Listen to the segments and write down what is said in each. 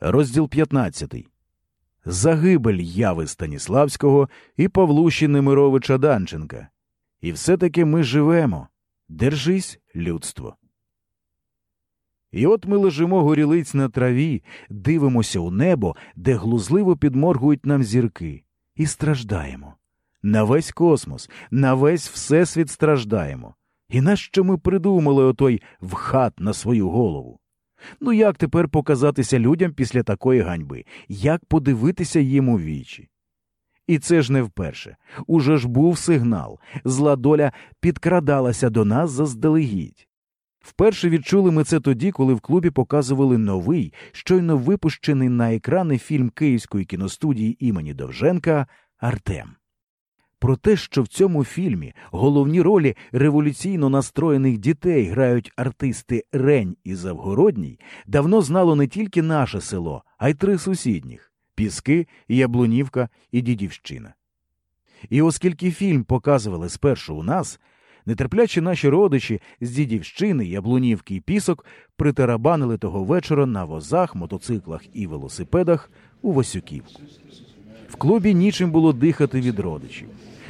Розділ 15. Загибель Яви Станіславського і Павлуші Немировича Данченка. І все-таки ми живемо. Держись, людство. І от ми лежимо горілиць на траві, дивимося у небо, де глузливо підморгують нам зірки, і страждаємо. На весь космос, на весь всесвіт страждаємо. І нащо ми придумали отой вхат на свою голову? Ну як тепер показатися людям після такої ганьби, як подивитися їм у вічі? І це ж не вперше. Уже ж був сигнал. Зла доля підкрадалася до нас заздалегідь. Вперше відчули ми це тоді, коли в клубі показували новий, щойно випущений на екрани фільм Київської кіностудії імені Довженка Артем. Про те, що в цьому фільмі головні ролі революційно настроєних дітей грають артисти Рень і Завгородній, давно знало не тільки наше село, а й три сусідніх Піски, Яблунівка і Дідівщина. І оскільки фільм показували спершу у нас, нетерплячі наші родичі з Дідівщини, Яблунівки і Пісок притарабанили того вечора на возах, мотоциклах і велосипедах у Васюківку. В клубі нічим було дихати від родичів.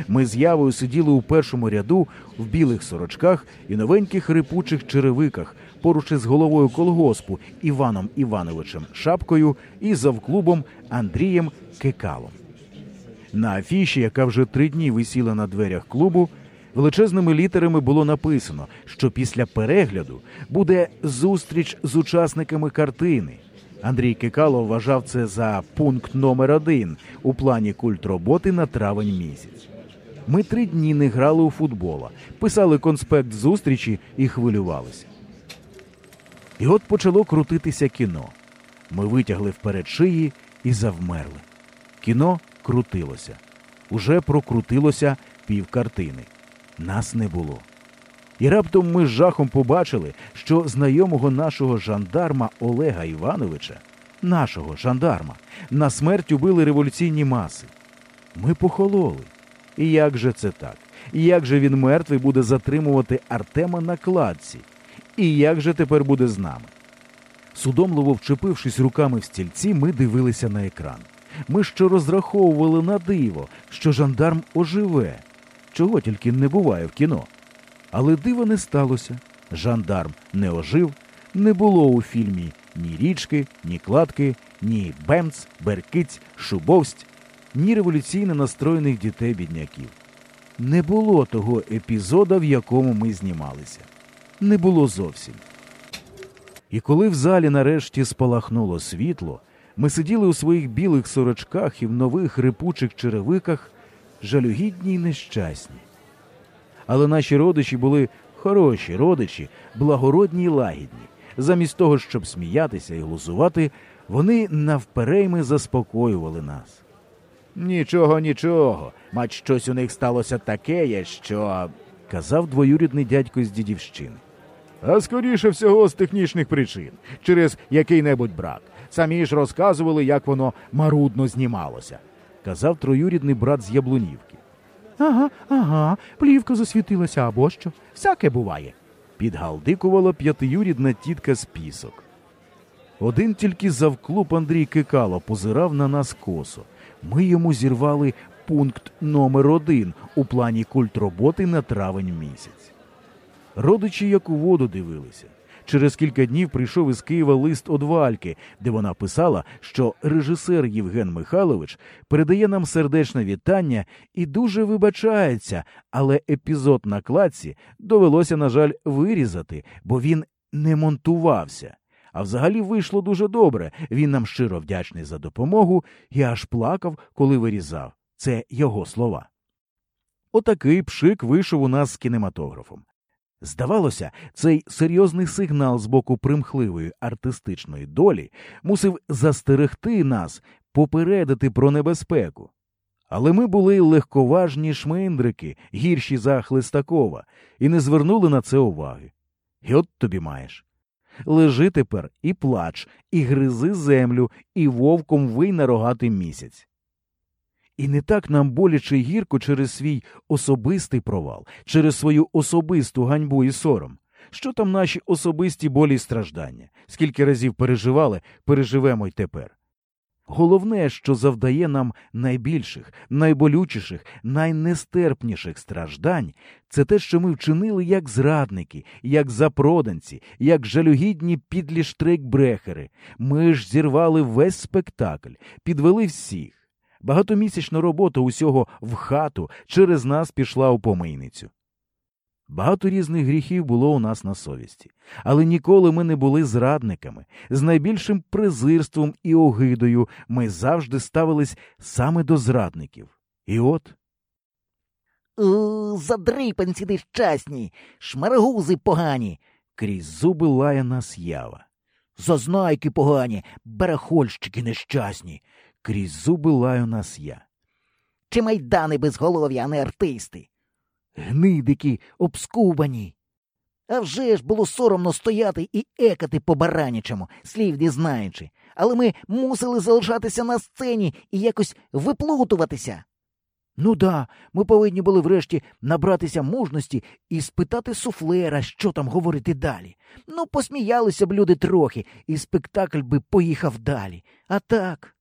Ми з явою сиділи у першому ряду в білих сорочках і новеньких рипучих черевиках поруч із головою колгоспу Іваном Івановичем Шапкою і завклубом Андрієм Кекалом. На афіші, яка вже три дні висіла на дверях клубу, величезними літерами було написано, що після перегляду буде зустріч з учасниками картини. Андрій Кикало вважав це за пункт номер один у плані культ роботи на травень місяць. Ми три дні не грали у футбола, писали конспект зустрічі і хвилювалися. І от почало крутитися кіно. Ми витягли вперед шиї і завмерли. Кіно крутилося. Уже прокрутилося півкартини. Нас не було. І раптом ми з жахом побачили, що знайомого нашого жандарма Олега Івановича, нашого жандарма, на смерть убили революційні маси. Ми похололи. Як же це так? Як же він мертвий буде затримувати Артема на кладці? І як же тепер буде з нами? Судомливо вчепившись руками в стільці, ми дивилися на екран. Ми ще розраховували на диво, що жандарм оживе, чого тільки не буває в кіно. Але дива не сталося. Жандарм не ожив, не було у фільмі ні річки, ні кладки, ні бемц, беркиць, шубовсть, ні революційно настроєних дітей бідняків. Не було того епізода, в якому ми знімалися. Не було зовсім. І коли в залі нарешті спалахнуло світло, ми сиділи у своїх білих сорочках і в нових рипучих черевиках, жалюгідні й нещасні. Але наші родичі були хороші родичі, благородні й лагідні. Замість того, щоб сміятися і глузувати, вони навперейми заспокоювали нас. Нічого, нічого, мать щось у них сталося таке, що. казав двоюрідний дядько з дідівщини. А скоріше всього з технічних причин, через який-небудь брак. Самі ж розказували, як воно марудно знімалося, казав троюрідний брат з Яблунівки. Ага, ага, плівка засвітилася або що. Всяке буває. Підгалдикувала п'ятиюрідна тітка з пісок. Один тільки завклуб Андрій Кикало позирав на нас косо. Ми йому зірвали пункт номер один у плані культ роботи на травень місяць. Родичі як у воду дивилися. Через кілька днів прийшов із Києва лист од Вальки, де вона писала, що режисер Євген Михайлович передає нам сердечне вітання і дуже вибачається, але епізод на кладці довелося, на жаль, вирізати, бо він не монтувався. А взагалі вийшло дуже добре. Він нам щиро вдячний за допомогу і аж плакав, коли вирізав. Це його слова. Отакий пшик вийшов у нас з кінематографом. Здавалося, цей серйозний сигнал з боку примхливої артистичної долі мусив застерегти нас, попередити про небезпеку. Але ми були легковажні шминдрики, гірші за Хлестакова, і не звернули на це уваги. І от тобі маєш. Лежи тепер і плач, і гризи землю, і вовком вий на рогатий місяць. І не так нам боляче гірко через свій особистий провал, через свою особисту ганьбу і сором. Що там наші особисті болі й страждання? Скільки разів переживали, переживемо й тепер. Головне, що завдає нам найбільших, найболючіших, найнестерпніших страждань, це те, що ми вчинили як зрадники, як запроданці, як жалюгідні підлі штрейкбрехери. Ми ж зірвали весь спектакль, підвели всіх. Багатомісячна робота усього в хату через нас пішла у помийницю. Багато різних гріхів було у нас на совісті, але ніколи ми не були зрадниками. З найбільшим презирством і огидою ми завжди ставились саме до зрадників. І от. «О, Задрипанці нещасні, шмарагузи погані. крізь зуби лає нас ява. Зазнайки погані, барахольщики нещасні. Крізь зуби лаю нас я. Чи майдани безголов'я, а не артисти. Гнидики обскубані. А вже ж було соромно стояти і екати по баранячому, слів не знаючи, але ми мусили залишатися на сцені і якось виплутуватися. Ну да, ми повинні були врешті набратися мужності і спитати суфлера, що там говорити далі. Ну, посміялися б люди трохи, і спектакль би поїхав далі. А так.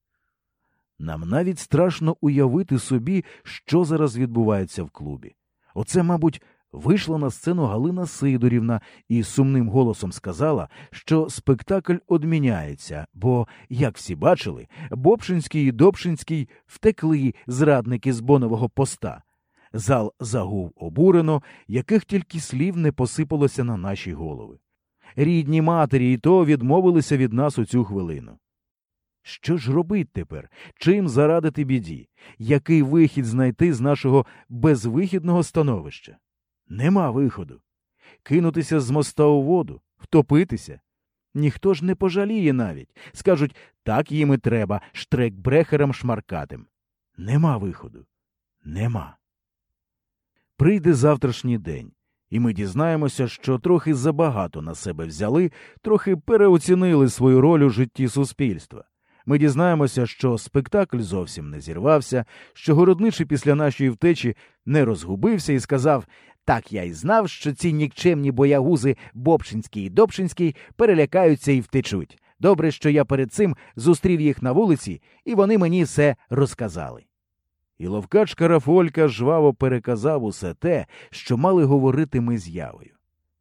Нам навіть страшно уявити собі, що зараз відбувається в клубі. Оце, мабуть, вийшла на сцену Галина Сидорівна і сумним голосом сказала, що спектакль одміняється, бо, як всі бачили, Бобшинський і Добшинський втекли зрадники з бонового поста. Зал загув обурено, яких тільки слів не посипалося на наші голови. Рідні матері і то відмовилися від нас у цю хвилину. Що ж робить тепер? Чим зарадити біді? Який вихід знайти з нашого безвихідного становища? Нема виходу. Кинутися з моста у воду, втопитися. Ніхто ж не пожаліє навіть. Скажуть, так їм і треба, штрекбрехерам шмаркатим. Нема виходу. Нема. Прийде завтрашній день, і ми дізнаємося, що трохи забагато на себе взяли, трохи переоцінили свою роль у житті суспільства. Ми дізнаємося, що спектакль зовсім не зірвався, що городничий після нашої втечі не розгубився і сказав так я й знав, що ці нікчемні боягузи Бобшинський і Добшинський перелякаються і втечуть. Добре, що я перед цим зустрів їх на вулиці, і вони мені все розказали. І ловкач Карафолька жваво переказав усе те, що мали говорити ми з явою.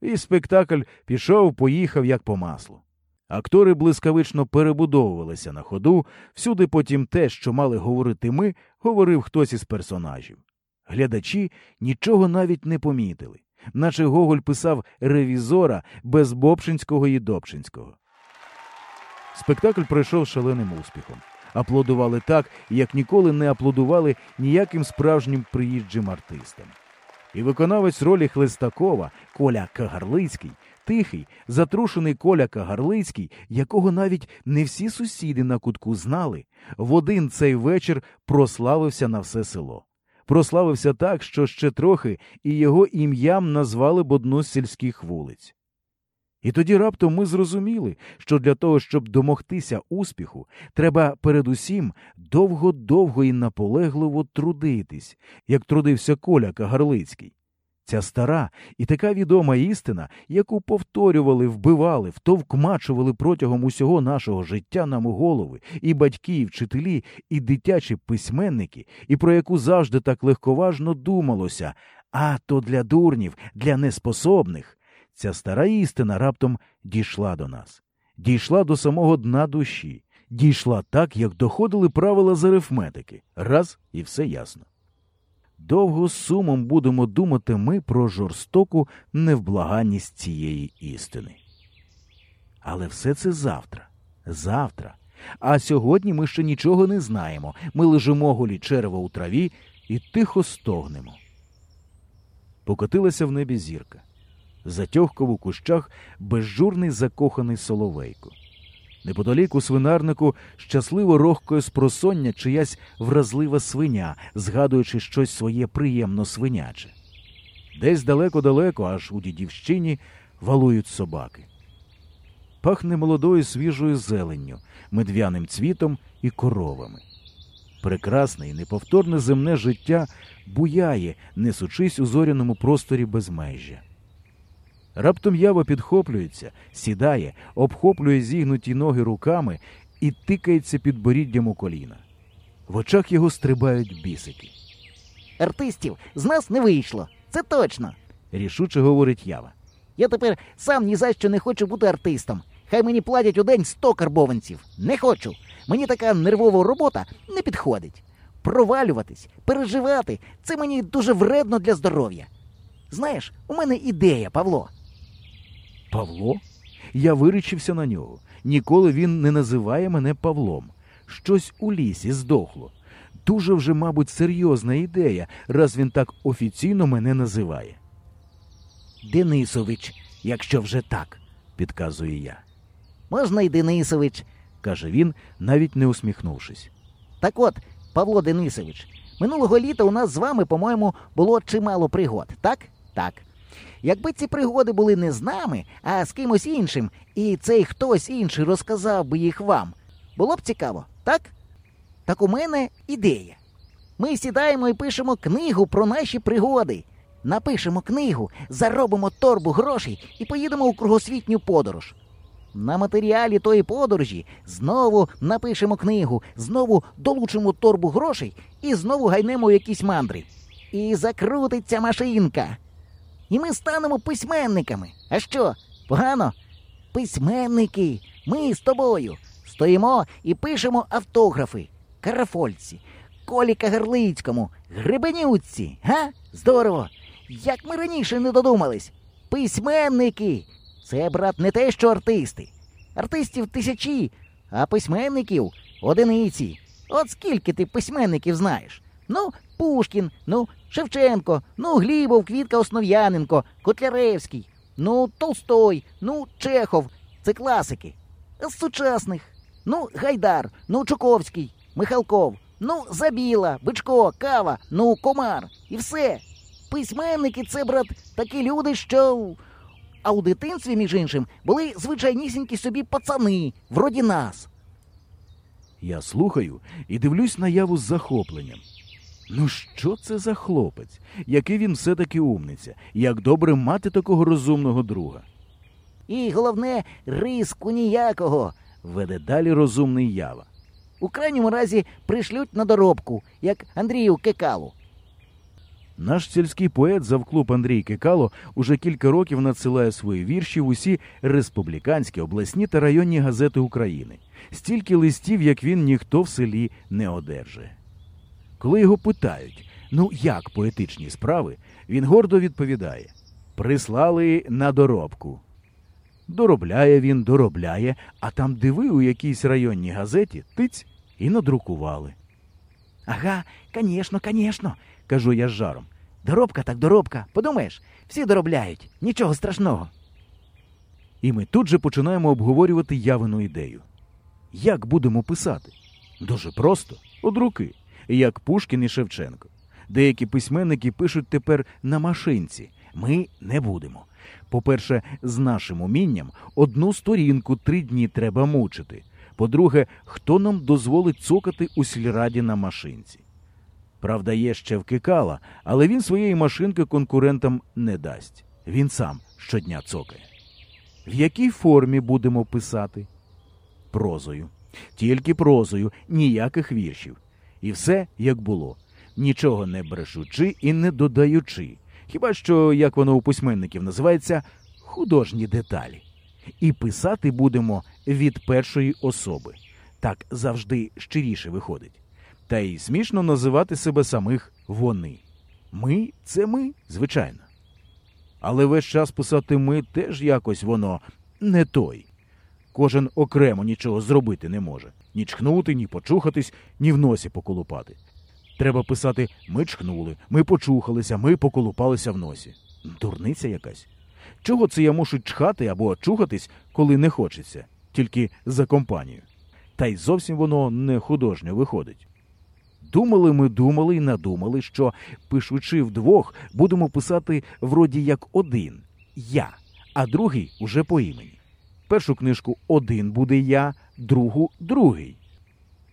І спектакль пішов, поїхав, як по маслу. Актори блискавично перебудовувалися на ходу, всюди потім те, що мали говорити ми, говорив хтось із персонажів. Глядачі нічого навіть не помітили, наче Гоголь писав ревізора без Бобшинського і Добшинського. Спектакль пройшов шаленим успіхом. Аплодували так, як ніколи не аплодували ніяким справжнім приїжджим артистам. І виконавець ролі Хлестакова Коля Кагарлицький тихий, затрушений Коля Кагарлицький, якого навіть не всі сусіди на кутку знали, в один цей вечір прославився на все село. Прославився так, що ще трохи і його ім'ям назвали б одну з сільських вулиць. І тоді раптом ми зрозуміли, що для того, щоб домогтися успіху, треба передусім довго-довго і наполегливо трудитись, як трудився Коля Кагарлицький. Ця стара і така відома істина, яку повторювали, вбивали, втовкмачували протягом усього нашого життя нам голови, і батьки, і вчителі, і дитячі письменники, і про яку завжди так легковажно думалося, а то для дурнів, для неспособних. Ця стара істина раптом дійшла до нас, дійшла до самого дна душі, дійшла так, як доходили правила з арифметики. Раз і все ясно. Довго сумом будемо думати ми про жорстоку невблаганність цієї істини. Але все це завтра, завтра. А сьогодні ми ще нічого не знаємо. Ми лежимо голі черева у траві і тихо стогнемо. Покотилася в небі зірка. Затьохкав у кущах безжурний закоханий соловейко. Неподалік у свинарнику щасливо рохкою з просоння чиясь вразлива свиня, згадуючи щось своє приємно свиняче. Десь далеко-далеко, аж у дідівщині, валують собаки. Пахне молодою свіжою зеленню, медвяним цвітом і коровами. Прекрасне і неповторне земне життя буяє, несучись у зоряному просторі безмежжя. Раптом ява підхоплюється, сідає, обхоплює зігнуті ноги руками і тикається під боріддям у коліна. В очах його стрибають бісики. Артистів з нас не вийшло. Це точно. Рішуче говорить ява. Я тепер сам ні за що не хочу бути артистом. Хай мені платять у день сто карбованців. Не хочу. Мені така нервова робота не підходить. Провалюватись, переживати це мені дуже вредно для здоров'я. Знаєш, у мене ідея, Павло. Павло? Я виричився на нього. Ніколи він не називає мене Павлом. Щось у лісі здохло. Дуже вже, мабуть, серйозна ідея, раз він так офіційно мене називає. Денисович, якщо вже так, підказує я. можна й Денисович. каже він, навіть не усміхнувшись. Так от, Павло Денисович, минулого літа у нас з вами, по-моєму, було чимало пригод, так? Так. Якби ці пригоди були не з нами, а з кимось іншим, і цей хтось інший розказав би їх вам, було б цікаво, так? Так у мене ідея. Ми сідаємо і пишемо книгу про наші пригоди. Напишемо книгу, заробимо торбу грошей і поїдемо у кругосвітню подорож. На матеріалі тої подорожі знову напишемо книгу, знову долучимо торбу грошей і знову гайнемо якісь мандри. І закрутиться машинка. І ми станемо письменниками. А що? Погано? Письменники. Ми з тобою стоїмо і пишемо автографи. Карафольці, Колі Кагарлицькому, Гребенюцці. Га? Здорово! Як ми раніше не додумались? Письменники! Це, брат, не те, що артисти. Артистів тисячі, а письменників одиниці. От скільки ти письменників знаєш? Ну, Пушкін, ну, Шевченко, ну, Глібов, Квітка Основ'яненко, Котляревський, ну, Толстой, ну, Чехов. Це класики. З сучасних. Ну, Гайдар, ну, Чуковський, Михалков, ну, Забіла, Бичко, Кава, ну, Комар. І все. Письменники це, брат, такі люди, що. А у дитинстві, між іншим, були звичайнісінькі собі пацани, вроді нас. Я слухаю і дивлюсь на яву з захопленням. Ну, що це за хлопець? Який він все-таки умниця, як добре мати такого розумного друга. І головне, риску ніякого. Веде далі розумний ява. У крайньому разі пришлють на доробку, як Андрію Кекалу. Наш сільський поет завклуб Андрій Кекало уже кілька років надсилає свої вірші в усі республіканські, обласні та районні газети України. Стільки листів, як він, ніхто в селі не одержує. Коли його питають, ну як поетичні справи, він гордо відповідає: Прислали на доробку. Доробляє він, доробляє, а там диви у якійсь районній газеті тиць і надрукували. Ага, конечно, конечно, Кажу я з жаром. Доробка так доробка. Подумаєш, всі доробляють, нічого страшного. І ми тут же починаємо обговорювати явину ідею. Як будемо писати? Дуже просто, од руки, як Пушкін і Шевченко. Деякі письменники пишуть тепер на машинці. Ми не будемо. По-перше, з нашим умінням одну сторінку три дні треба мучити. По-друге, хто нам дозволить цокати у сільраді на машинці? Правда, є ще вкикала, але він своєї машинки конкурентам не дасть. Він сам щодня цокає. В якій формі будемо писати? Прозою. Тільки прозою, ніяких віршів. І все як було, нічого не брешучи і не додаючи. Хіба що, як воно у письменників називається, художні деталі. І писати будемо від першої особи. Так завжди щиріше виходить. Та й смішно називати себе самих вони. Ми це ми, звичайно. Але весь час писати ми теж якось воно не той. Кожен окремо нічого зробити не може. Ні чхнути, ні почухатись, ні в носі поколупати. Треба писати ми чхнули, ми почухалися, ми поколупалися в носі. Дурниця якась. Чого це я мушу чхати або чухатись, коли не хочеться, тільки за компанію. Та й зовсім воно не художньо виходить. Думали ми, думали і надумали, що, пишучи вдвох, будемо писати вроді як один я, а другий уже по імені. Першу книжку один буде я, другу другий.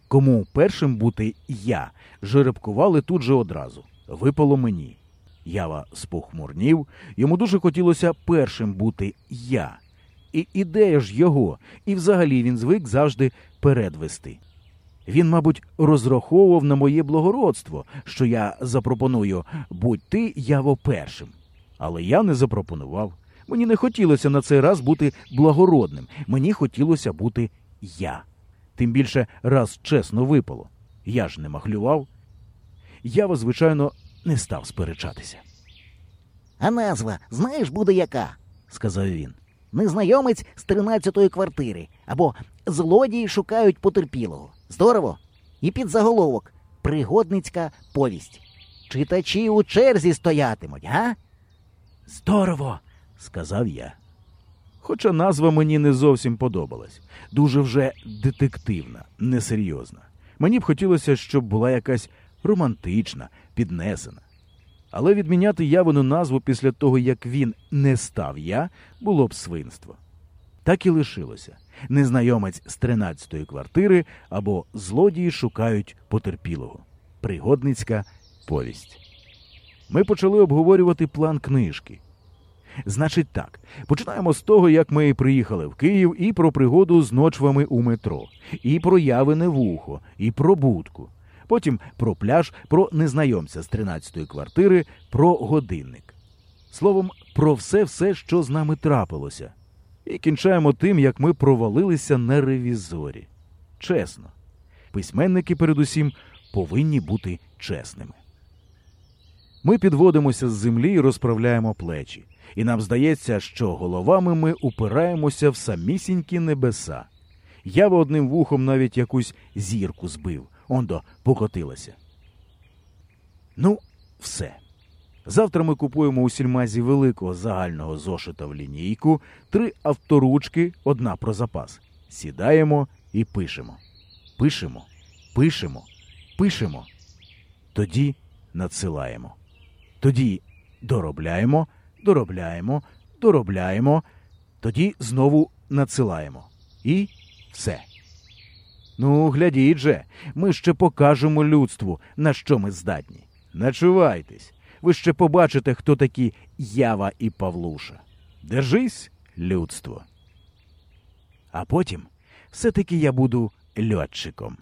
Кому першим бути я, жеребкували тут же одразу. Випало мені. Ява спохмурнів, йому дуже хотілося першим бути я. І ідея ж його, і взагалі він звик завжди передвести. Він, мабуть, розраховував на моє благородство, що я запропоную будь ти яво першим. Але я не запропонував. Мені не хотілося на цей раз бути благородним, мені хотілося бути я. Тим більше раз чесно випало. Я ж не махлював. Ява, звичайно, не став сперечатися, А назва, знаєш, буде яка? сказав він. Незнайомець з тринадцятої квартири або злодії шукають потерпілого. Здорово. І під заголовок Пригодницька повість. Читачі у черзі стоятимуть, га? Здорово, сказав я. Хоча назва мені не зовсім подобалась, дуже вже детективна, несерйозна. Мені б хотілося, щоб була якась романтична, піднесена. Але відміняти явину назву після того, як він не став я, було б свинство. Так і лишилося. Незнайомець з тринадцятої квартири або злодії шукають потерпілого. Пригодницька повість. Ми почали обговорювати план книжки. Значить так, починаємо з того, як ми приїхали в Київ, і про пригоду з ночвами у метро, і про явине вухо, і про будку. Потім про пляж, про незнайомця з 13-ї квартири, про годинник. Словом, про все все, що з нами трапилося. І кінчаємо тим, як ми провалилися на ревізорі. Чесно. Письменники, передусім, повинні бути чесними. Ми підводимося з землі і розправляємо плечі, і нам здається, що головами ми упираємося в самісінькі небеса. Я в одним вухом навіть якусь зірку збив, ондо покотилася. Ну, все. Завтра ми купуємо у сільмазі великого загального зошита в лінійку, три авторучки, одна про запас. Сідаємо і пишемо. Пишемо, пишемо, пишемо. Тоді надсилаємо. Тоді доробляємо, доробляємо, доробляємо, тоді знову надсилаємо. І все. Ну, глядіть же, ми ще покажемо людству, на що ми здатні. Начувайтесь, ви ще побачите, хто такі Ява і Павлуша. Держись, людство. А потім все-таки я буду льотчиком.